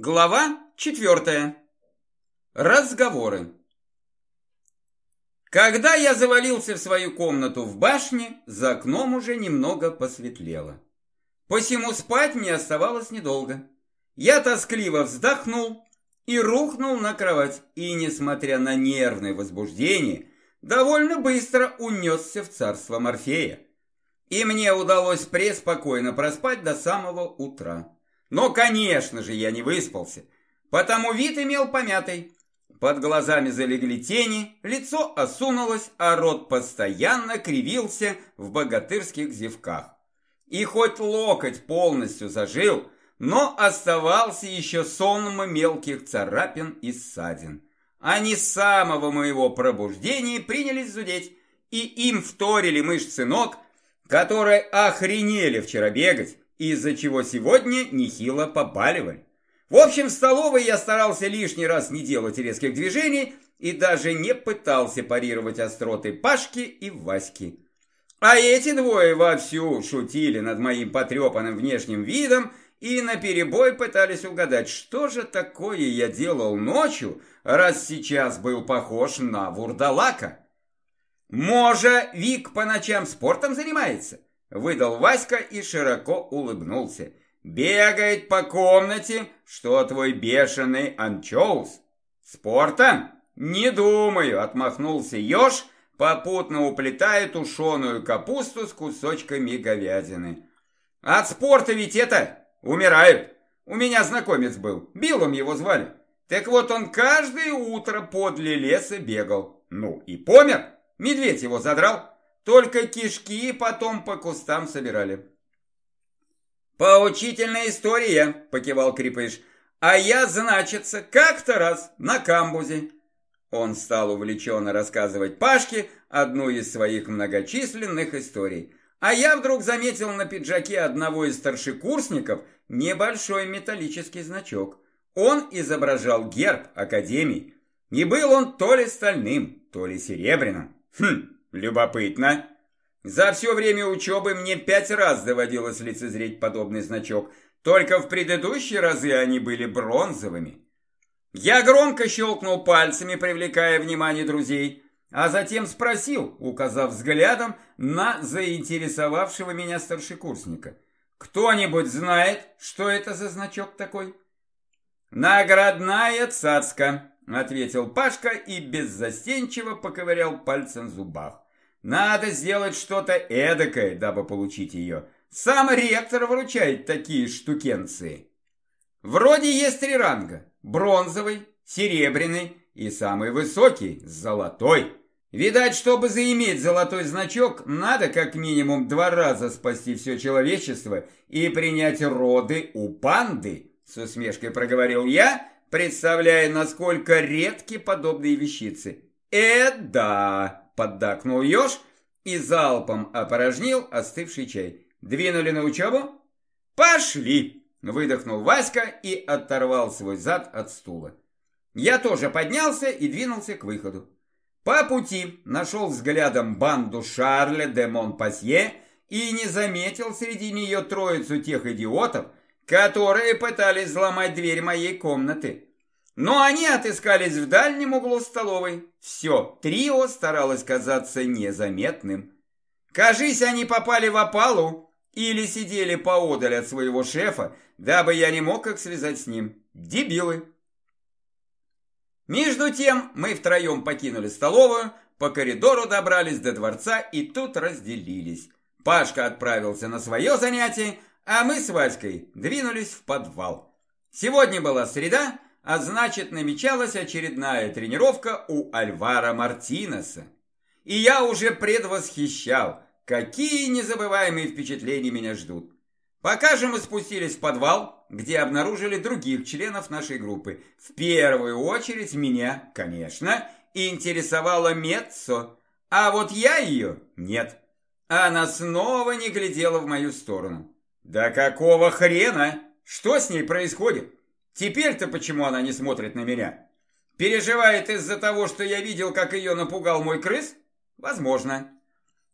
Глава четвертая. Разговоры. Когда я завалился в свою комнату в башне, за окном уже немного посветлело. Посему спать мне оставалось недолго. Я тоскливо вздохнул и рухнул на кровать, и, несмотря на нервное возбуждение, довольно быстро унесся в царство Морфея. И мне удалось преспокойно проспать до самого утра. Но, конечно же, я не выспался, потому вид имел помятый. Под глазами залегли тени, лицо осунулось, а рот постоянно кривился в богатырских зевках. И хоть локоть полностью зажил, но оставался еще сонм мелких царапин и ссадин. Они с самого моего пробуждения принялись зудеть, и им вторили мышцы ног, которые охренели вчера бегать, из-за чего сегодня нехило побаливали. В общем, в столовой я старался лишний раз не делать резких движений и даже не пытался парировать остроты Пашки и Васьки. А эти двое вовсю шутили над моим потрепанным внешним видом и наперебой пытались угадать, что же такое я делал ночью, раз сейчас был похож на вурдалака. Може, Вик по ночам спортом занимается? Выдал Васька и широко улыбнулся. Бегает по комнате, что твой бешеный анчоус. Спортом? Не думаю, отмахнулся еж, попутно уплетая тушеную капусту с кусочками говядины. От спорта ведь это умирают. У меня знакомец был, Биллом его звали. Так вот он каждое утро подле леса бегал. Ну и помер. Медведь его задрал. Только кишки потом по кустам собирали. «Поучительная история», — покивал Крепыш. «А я, значится, как-то раз на камбузе». Он стал увлеченно рассказывать Пашке одну из своих многочисленных историй. А я вдруг заметил на пиджаке одного из старшекурсников небольшой металлический значок. Он изображал герб Академии. Не был он то ли стальным, то ли серебряным. Хм, Любопытно. За все время учебы мне пять раз доводилось лицезреть подобный значок, только в предыдущие разы они были бронзовыми. Я громко щелкнул пальцами, привлекая внимание друзей, а затем спросил, указав взглядом на заинтересовавшего меня старшекурсника. «Кто-нибудь знает, что это за значок такой?» «Наградная цацка», ответил Пашка и беззастенчиво поковырял пальцем в зубах. Надо сделать что-то эдакое, дабы получить ее. Сам ректор вручает такие штукенции. Вроде есть три ранга. Бронзовый, серебряный и самый высокий, золотой. Видать, чтобы заиметь золотой значок, надо как минимум два раза спасти все человечество и принять роды у панды, с усмешкой проговорил я, представляя, насколько редки подобные вещицы. «Э, да!» – поддакнул еж и залпом опорожнил остывший чай. «Двинули на учебу?» «Пошли!» – выдохнул Васька и оторвал свой зад от стула. Я тоже поднялся и двинулся к выходу. По пути нашел взглядом банду Шарля де Монпасье и не заметил среди нее троицу тех идиотов, которые пытались взломать дверь моей комнаты. Но они отыскались в дальнем углу столовой. Все, трио старалось казаться незаметным. Кажись, они попали в опалу или сидели поодаль от своего шефа, дабы я не мог их связать с ним. Дебилы. Между тем мы втроем покинули столовую, по коридору добрались до дворца и тут разделились. Пашка отправился на свое занятие, а мы с Васькой двинулись в подвал. Сегодня была среда, а значит намечалась очередная тренировка у Альвара Мартинеса. И я уже предвосхищал, какие незабываемые впечатления меня ждут. Пока же мы спустились в подвал, где обнаружили других членов нашей группы. В первую очередь меня, конечно, интересовала Меццо, а вот я ее нет. Она снова не глядела в мою сторону. Да какого хрена? Что с ней происходит? Теперь-то почему она не смотрит на меня? Переживает из-за того, что я видел, как ее напугал мой крыс? Возможно.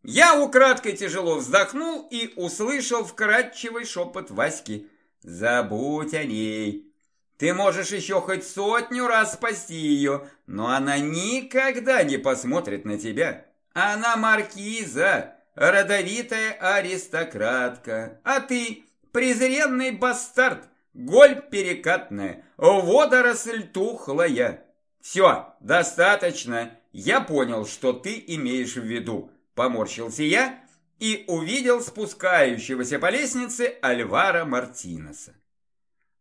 Я украдкой тяжело вздохнул и услышал вкрадчивый шепот Васьки. «Забудь о ней». Ты можешь еще хоть сотню раз спасти ее, но она никогда не посмотрит на тебя. Она маркиза, родовитая аристократка, а ты презренный бастард, голь перекатная, водоросль тухлая. Все, достаточно, я понял, что ты имеешь в виду. Поморщился я и увидел спускающегося по лестнице Альвара Мартинеса.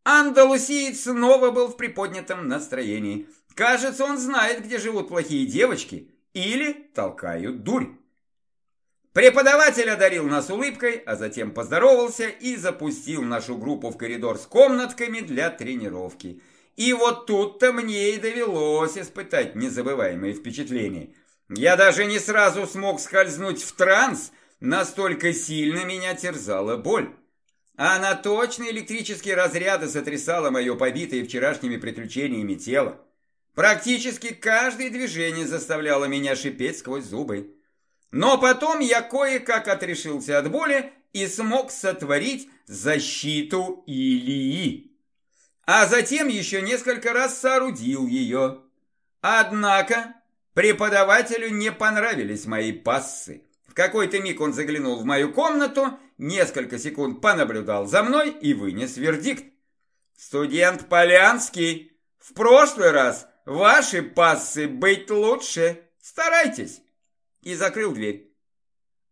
Андалусиец снова был в приподнятом настроении. Кажется, он знает, где живут плохие девочки или толкают дурь. Преподаватель одарил нас улыбкой, а затем поздоровался и запустил нашу группу в коридор с комнатками для тренировки. И вот тут-то мне и довелось испытать незабываемые впечатления. Я даже не сразу смог скользнуть в транс, настолько сильно меня терзала боль. А на точные электрические разряды сотрясало мое побитое вчерашними приключениями тело. Практически каждое движение заставляло меня шипеть сквозь зубы. Но потом я кое-как отрешился от боли и смог сотворить защиту Илии. А затем еще несколько раз соорудил ее. Однако преподавателю не понравились мои пассы. В какой-то миг он заглянул в мою комнату, несколько секунд понаблюдал за мной и вынес вердикт. «Студент Полянский, в прошлый раз ваши пассы быть лучше. Старайтесь!» И закрыл дверь.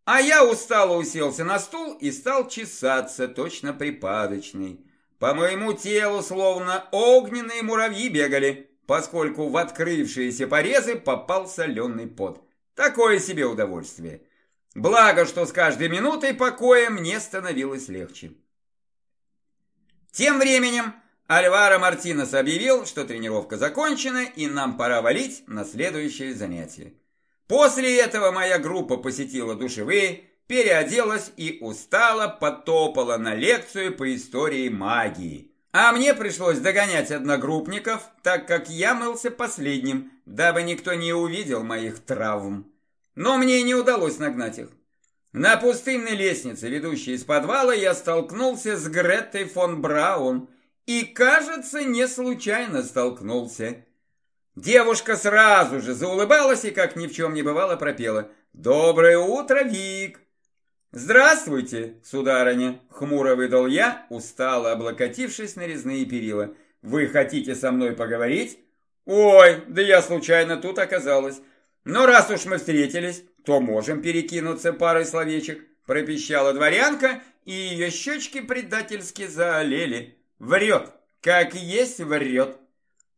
А я устало уселся на стул и стал чесаться, точно припадочный. По моему телу словно огненные муравьи бегали, поскольку в открывшиеся порезы попал соленый пот. Такое себе удовольствие. Благо, что с каждой минутой покоя мне становилось легче. Тем временем Альваро Мартинес объявил, что тренировка закончена и нам пора валить на следующее занятие. После этого моя группа посетила душевые, переоделась и устало потопала на лекцию по истории магии. А мне пришлось догонять одногруппников, так как я мылся последним, дабы никто не увидел моих травм. Но мне не удалось нагнать их. На пустынной лестнице, ведущей из подвала, я столкнулся с Греттой фон Браун. И, кажется, не случайно столкнулся. Девушка сразу же заулыбалась и, как ни в чем не бывало, пропела. «Доброе утро, Вик!» «Здравствуйте, сударыня!» — хмуро выдал я, устало облокотившись на резные перила. «Вы хотите со мной поговорить?» «Ой, да я случайно тут оказалась. Но раз уж мы встретились, то можем перекинуться парой словечек», — пропищала дворянка, и ее щечки предательски заолели. «Врет, как есть врет!»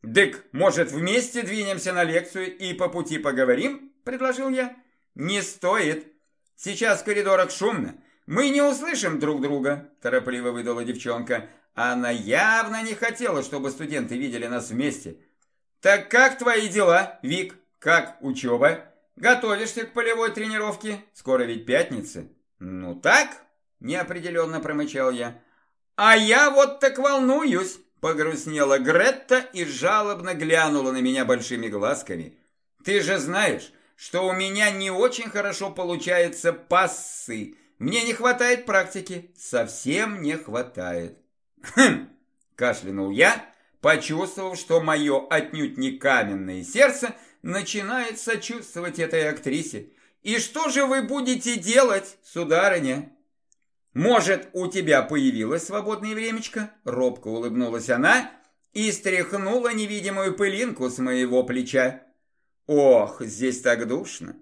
«Дык, может, вместе двинемся на лекцию и по пути поговорим?» – предложил я. «Не стоит. Сейчас в коридорах шумно. Мы не услышим друг друга», – торопливо выдала девчонка. Она явно не хотела, чтобы студенты видели нас вместе. «Так как твои дела, Вик? Как учеба? Готовишься к полевой тренировке? Скоро ведь пятница». «Ну так?» – неопределенно промычал я. «А я вот так волнуюсь». Погрустнела Гретта и жалобно глянула на меня большими глазками. «Ты же знаешь, что у меня не очень хорошо получается пассы. Мне не хватает практики, совсем не хватает». «Хм!» – кашлянул я, почувствовав, что мое отнюдь не каменное сердце начинает сочувствовать этой актрисе. «И что же вы будете делать, сударыня?» «Может, у тебя появилось свободное времечко?» Робко улыбнулась она и стряхнула невидимую пылинку с моего плеча. «Ох, здесь так душно!»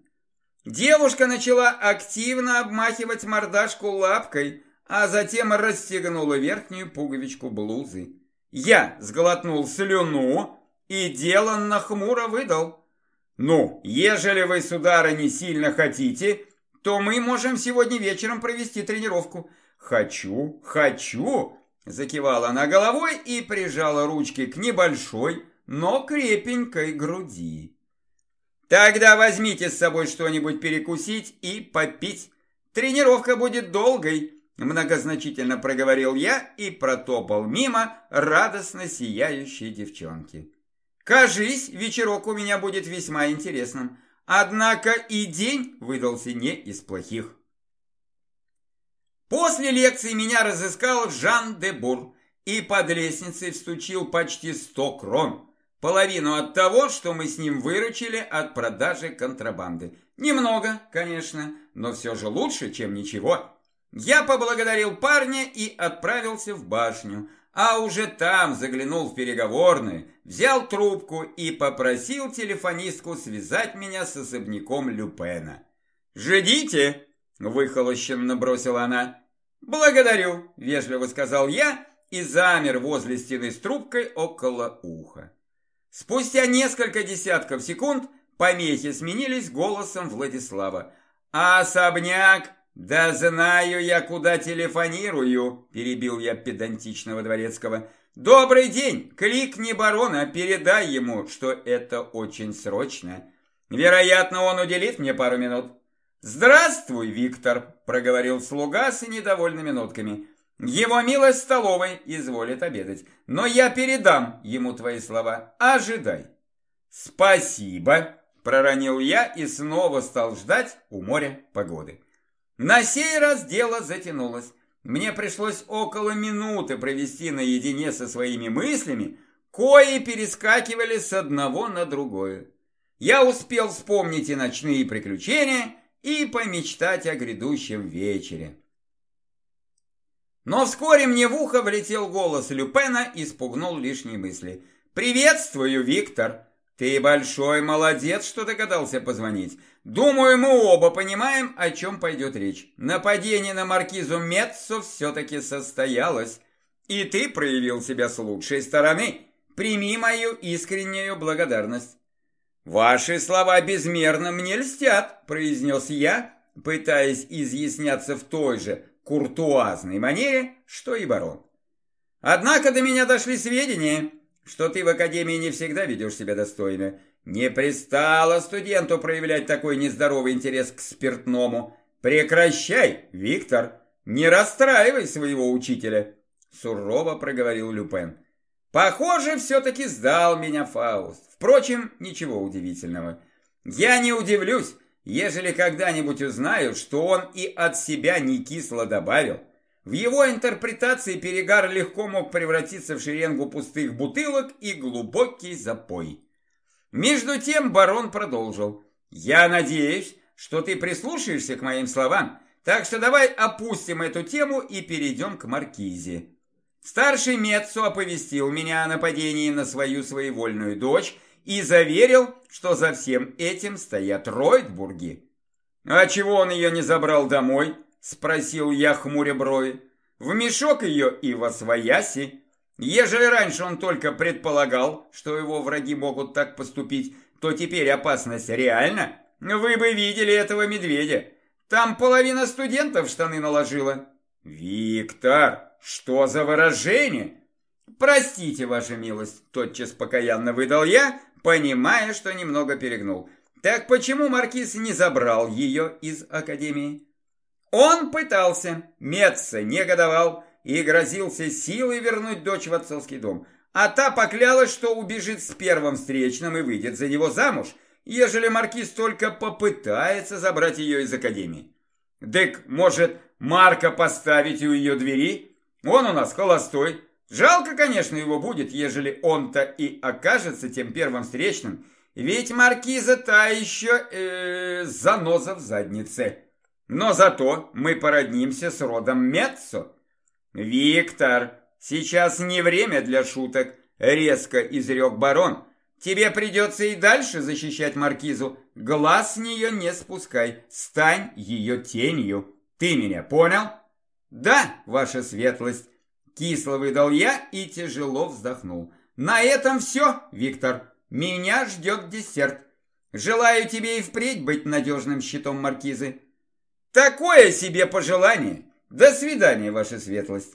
Девушка начала активно обмахивать мордашку лапкой, а затем расстегнула верхнюю пуговичку блузы. Я сглотнул слюну и деланно хмуро выдал. «Ну, ежели вы, судары, не сильно хотите, то мы можем сегодня вечером провести тренировку. Хочу, хочу, закивала она головой и прижала ручки к небольшой, но крепенькой груди. Тогда возьмите с собой что-нибудь перекусить и попить. Тренировка будет долгой, многозначительно проговорил я и протопал мимо радостно сияющей девчонки. Кажись, вечерок у меня будет весьма интересным. Однако и день выдался не из плохих. После лекции меня разыскал Жан де Бур и под лестницей встучил почти сто крон. Половину от того, что мы с ним выручили от продажи контрабанды. Немного, конечно, но все же лучше, чем ничего. Я поблагодарил парня и отправился в башню, а уже там заглянул в переговорную, взял трубку и попросил телефонистку связать меня с особняком Люпена. «Ждите!» – выхолощенно бросила она. «Благодарю», – вежливо сказал я и замер возле стены с трубкой около уха. Спустя несколько десятков секунд помехи сменились голосом Владислава. «А особняк? Да знаю я, куда телефонирую!» – перебил я педантичного дворецкого. «Добрый день! Кликни барона, передай ему, что это очень срочно. Вероятно, он уделит мне пару минут». «Здравствуй, Виктор!» – проговорил слуга с недовольными нотками. «Его милость столовой изволит обедать, но я передам ему твои слова. Ожидай!» «Спасибо!» – проронил я и снова стал ждать у моря погоды. На сей раз дело затянулось. Мне пришлось около минуты провести наедине со своими мыслями, кои перескакивали с одного на другое. Я успел вспомнить и ночные приключения, и помечтать о грядущем вечере. Но вскоре мне в ухо влетел голос Люпена и спугнул лишние мысли. «Приветствую, Виктор! Ты большой молодец, что догадался позвонить. Думаю, мы оба понимаем, о чем пойдет речь. Нападение на маркизу Меццо все-таки состоялось, и ты проявил себя с лучшей стороны. Прими мою искреннюю благодарность». «Ваши слова безмерно мне льстят», – произнес я, пытаясь изъясняться в той же куртуазной манере, что и барон. «Однако до меня дошли сведения, что ты в академии не всегда ведешь себя достойно. Не пристало студенту проявлять такой нездоровый интерес к спиртному. Прекращай, Виктор, не расстраивай своего учителя», – сурово проговорил Люпен. Похоже, все-таки сдал меня Фауст. Впрочем, ничего удивительного. Я не удивлюсь, ежели когда-нибудь узнаю, что он и от себя не кисло добавил. В его интерпретации перегар легко мог превратиться в шеренгу пустых бутылок и глубокий запой. Между тем барон продолжил. «Я надеюсь, что ты прислушаешься к моим словам, так что давай опустим эту тему и перейдем к маркизе. Старший Меццо оповестил меня о нападении на свою своевольную дочь и заверил, что за всем этим стоят Ройтбурги. «А чего он ее не забрал домой?» – спросил я хмуря брови. «В мешок ее и во свояси. Ежели раньше он только предполагал, что его враги могут так поступить, то теперь опасность реальна. Вы бы видели этого медведя. Там половина студентов штаны наложила». «Виктор!» «Что за выражение?» «Простите, ваша милость», – тотчас покаянно выдал я, понимая, что немного перегнул. «Так почему маркиз не забрал ее из академии?» Он пытался, Меца негодовал и грозился силой вернуть дочь в отцовский дом, а та поклялась, что убежит с первым встречным и выйдет за него замуж, ежели маркиз только попытается забрать ее из академии. «Дык, может, Марка поставить у ее двери?» Он у нас холостой. Жалко, конечно, его будет, ежели он-то и окажется тем первым встречным. Ведь маркиза та еще э, заноза в заднице. Но зато мы породнимся с родом Меццо. Виктор, сейчас не время для шуток, резко изрек барон. Тебе придется и дальше защищать маркизу. Глаз с нее не спускай, стань ее тенью. Ты меня понял? «Да, ваша светлость!» Кисло выдал я и тяжело вздохнул. «На этом все, Виктор. Меня ждет десерт. Желаю тебе и впредь быть надежным щитом маркизы». «Такое себе пожелание! До свидания, ваша светлость!»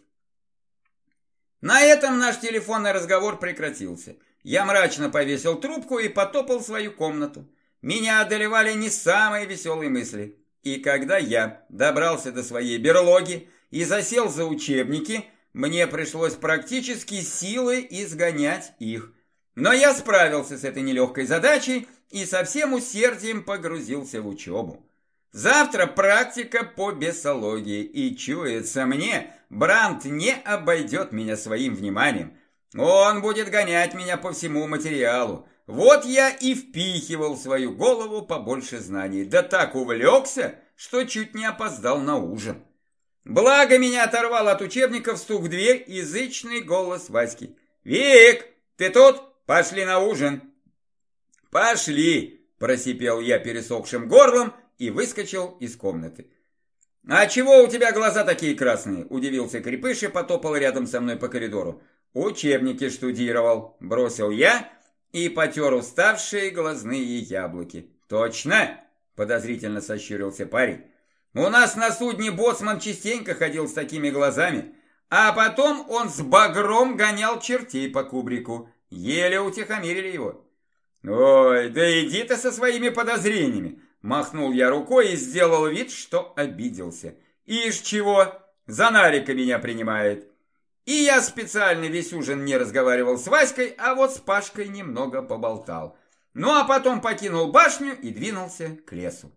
На этом наш телефонный разговор прекратился. Я мрачно повесил трубку и потопал свою комнату. Меня одолевали не самые веселые мысли. И когда я добрался до своей берлоги, и засел за учебники, мне пришлось практически силой изгонять их. Но я справился с этой нелегкой задачей и со всем усердием погрузился в учебу. Завтра практика по бесологии, и чуется мне, Брант не обойдет меня своим вниманием. Он будет гонять меня по всему материалу. Вот я и впихивал свою голову побольше знаний, да так увлекся, что чуть не опоздал на ужин. Благо меня оторвал от учебников стук в дверь язычный голос Васьки. «Вик, ты тут? Пошли на ужин!» «Пошли!» – просипел я пересохшим горлом и выскочил из комнаты. «А чего у тебя глаза такие красные?» – удивился Крепыш и потопал рядом со мной по коридору. «Учебники штудировал», – бросил я и потер уставшие глазные яблоки. «Точно?» – подозрительно сощурился парень. «У нас на судне боцман частенько ходил с такими глазами, а потом он с багром гонял чертей по кубрику. Еле утихомирили его». «Ой, да иди ты со своими подозрениями!» Махнул я рукой и сделал вид, что обиделся. «Ишь чего, за Нарика меня принимает!» И я специально весь ужин не разговаривал с Васькой, а вот с Пашкой немного поболтал. Ну а потом покинул башню и двинулся к лесу.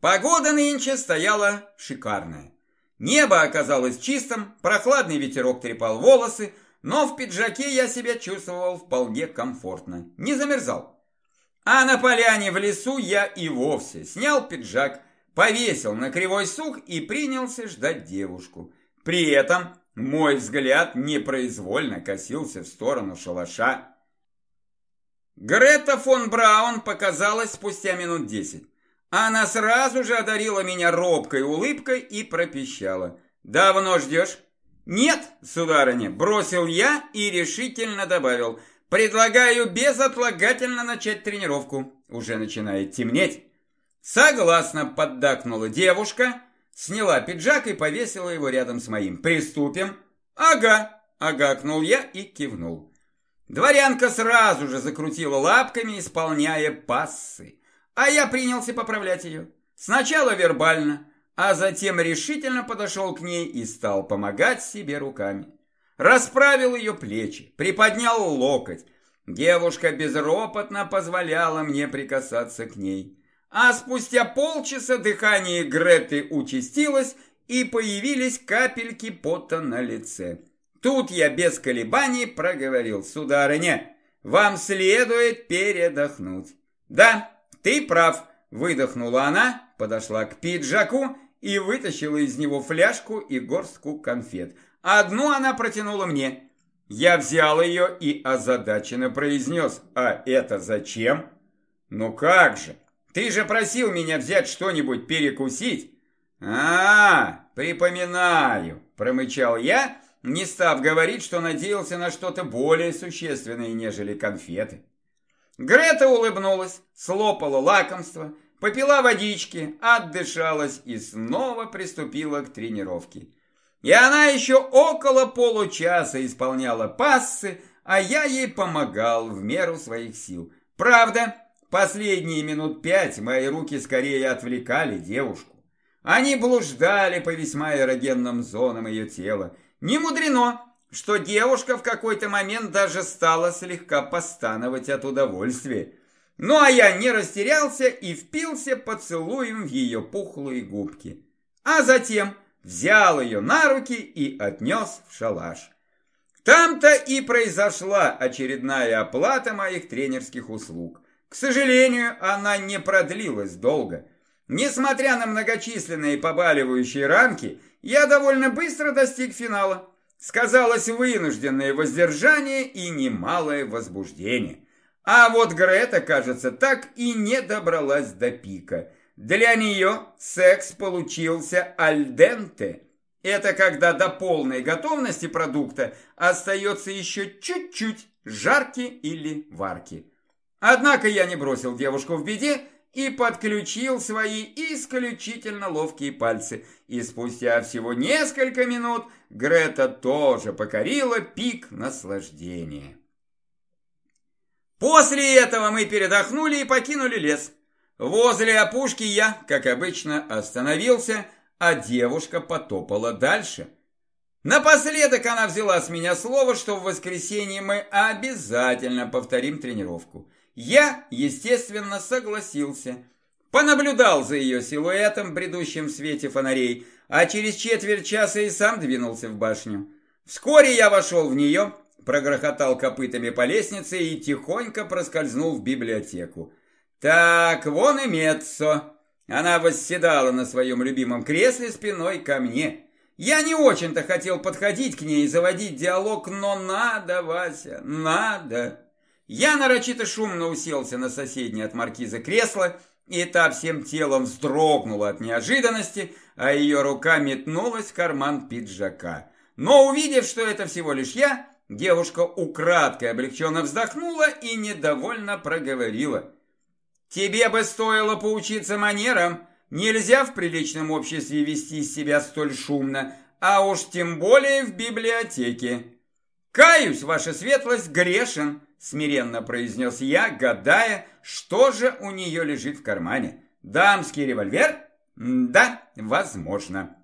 Погода нынче стояла шикарная. Небо оказалось чистым, прохладный ветерок трепал волосы, но в пиджаке я себя чувствовал вполне комфортно, не замерзал. А на поляне в лесу я и вовсе снял пиджак, повесил на кривой сук и принялся ждать девушку. При этом мой взгляд непроизвольно косился в сторону шалаша. Грета фон Браун показалась спустя минут десять. Она сразу же одарила меня робкой улыбкой и пропищала. «Давно ждешь?» «Нет, сударыня», – бросил я и решительно добавил. «Предлагаю безотлагательно начать тренировку. Уже начинает темнеть». Согласно поддакнула девушка, сняла пиджак и повесила его рядом с моим. «Приступим?» «Ага», – агакнул я и кивнул. Дворянка сразу же закрутила лапками, исполняя пассы, а я принялся поправлять ее. Сначала вербально, а затем решительно подошел к ней и стал помогать себе руками. Расправил ее плечи, приподнял локоть. Девушка безропотно позволяла мне прикасаться к ней. А спустя полчаса дыхание Греты участилось, и появились капельки пота на лице. Тут я без колебаний проговорил, сударыня, вам следует передохнуть. Да, ты прав, выдохнула она, подошла к пиджаку и вытащила из него фляжку и горстку конфет. Одну она протянула мне. Я взял ее и озадаченно произнес. «А это зачем?» «Ну как же? Ты же просил меня взять что-нибудь перекусить!» «А, припоминаю!» – промычал я, не став говорить, что надеялся на что-то более существенное, нежели конфеты. Грета улыбнулась, слопала лакомство – попила водички, отдышалась и снова приступила к тренировке. И она еще около получаса исполняла пассы, а я ей помогал в меру своих сил. Правда, последние минут пять мои руки скорее отвлекали девушку. Они блуждали по весьма эрогенным зонам ее тела. Не мудрено, что девушка в какой-то момент даже стала слегка постановать от удовольствия. Ну а я не растерялся и впился поцелуем в ее пухлые губки. А затем взял ее на руки и отнес в шалаш. Там-то и произошла очередная оплата моих тренерских услуг. К сожалению, она не продлилась долго. Несмотря на многочисленные побаливающие ранки, я довольно быстро достиг финала. Сказалось вынужденное воздержание и немалое возбуждение. А вот Грета, кажется, так и не добралась до пика. Для нее секс получился альденте. Это когда до полной готовности продукта остается еще чуть-чуть жарки или варки. Однако я не бросил девушку в беде и подключил свои исключительно ловкие пальцы. И спустя всего несколько минут Грета тоже покорила пик наслаждения. После этого мы передохнули и покинули лес. Возле опушки я, как обычно, остановился, а девушка потопала дальше. Напоследок она взяла с меня слово, что в воскресенье мы обязательно повторим тренировку. Я, естественно, согласился. понаблюдал за ее силуэтом, бредущим в свете фонарей, а через четверть часа и сам двинулся в башню. Вскоре я вошел в нее, прогрохотал копытами по лестнице и тихонько проскользнул в библиотеку. Так, вон и Меццо. Она восседала на своем любимом кресле спиной ко мне. Я не очень-то хотел подходить к ней и заводить диалог, но надо, Вася, надо. Я нарочито шумно уселся на соседнее от маркиза кресло, и та всем телом вздрогнула от неожиданности, а ее рука метнулась в карман пиджака. Но увидев, что это всего лишь я, девушка украдкой облегченно вздохнула и недовольно проговорила. «Тебе бы стоило поучиться манерам. Нельзя в приличном обществе вести себя столь шумно, а уж тем более в библиотеке». «Каюсь, ваша светлость, грешен», – смиренно произнес я, гадая, что же у нее лежит в кармане. «Дамский револьвер?» «Да, возможно».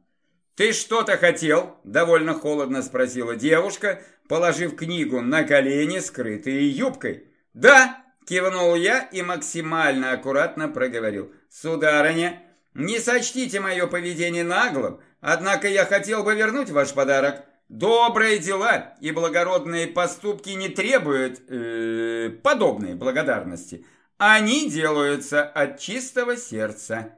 «Ты что-то хотел?» – довольно холодно спросила девушка, положив книгу на колени, скрытые юбкой. «Да!» – кивнул я и максимально аккуратно проговорил. «Сударыня, не сочтите мое поведение наглым, однако я хотел бы вернуть ваш подарок. Добрые дела и благородные поступки не требуют э, подобной благодарности. Они делаются от чистого сердца».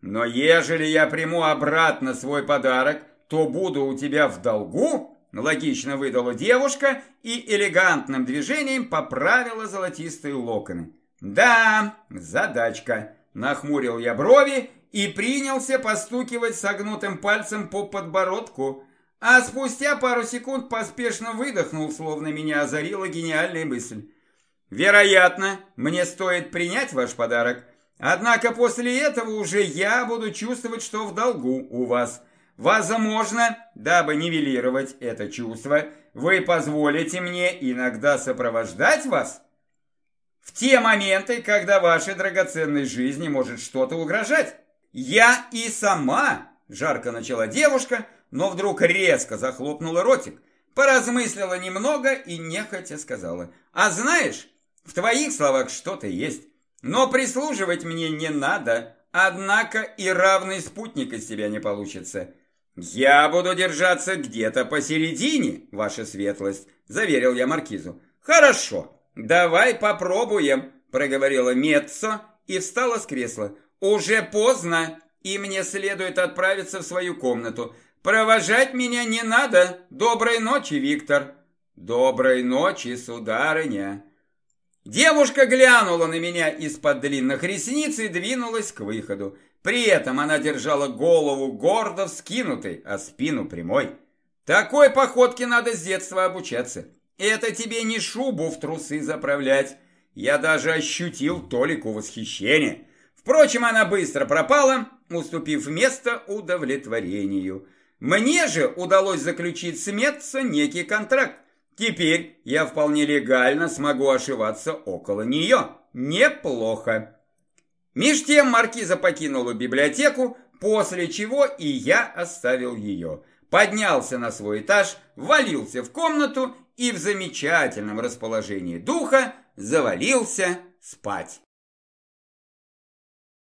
Но ежели я приму обратно свой подарок, то буду у тебя в долгу, логично выдала девушка и элегантным движением поправила золотистые локоны. Да, задачка. Нахмурил я брови и принялся постукивать согнутым пальцем по подбородку, а спустя пару секунд поспешно выдохнул, словно меня озарила гениальная мысль. Вероятно, мне стоит принять ваш подарок, Однако после этого уже я буду чувствовать, что в долгу у вас. Возможно, дабы нивелировать это чувство, вы позволите мне иногда сопровождать вас в те моменты, когда вашей драгоценной жизни может что-то угрожать. Я и сама, жарко начала девушка, но вдруг резко захлопнула ротик, поразмыслила немного и нехотя сказала, а знаешь, в твоих словах что-то есть. Но прислуживать мне не надо, однако и равный спутник из тебя не получится. Я буду держаться где-то посередине, ваша светлость, заверил я маркизу. Хорошо, давай попробуем, проговорила Меццо и встала с кресла. Уже поздно, и мне следует отправиться в свою комнату. Провожать меня не надо. Доброй ночи, Виктор. Доброй ночи, сударыня. Девушка глянула на меня из-под длинных ресниц и двинулась к выходу. При этом она держала голову гордо вскинутой, а спину прямой. Такой походке надо с детства обучаться. Это тебе не шубу в трусы заправлять. Я даже ощутил толику восхищения. Впрочем, она быстро пропала, уступив место удовлетворению. Мне же удалось заключить с Метца некий контракт. Теперь я вполне легально смогу ошиваться около нее. Неплохо. Меж тем маркиза покинула библиотеку, после чего и я оставил ее. Поднялся на свой этаж, валился в комнату и в замечательном расположении духа завалился спать.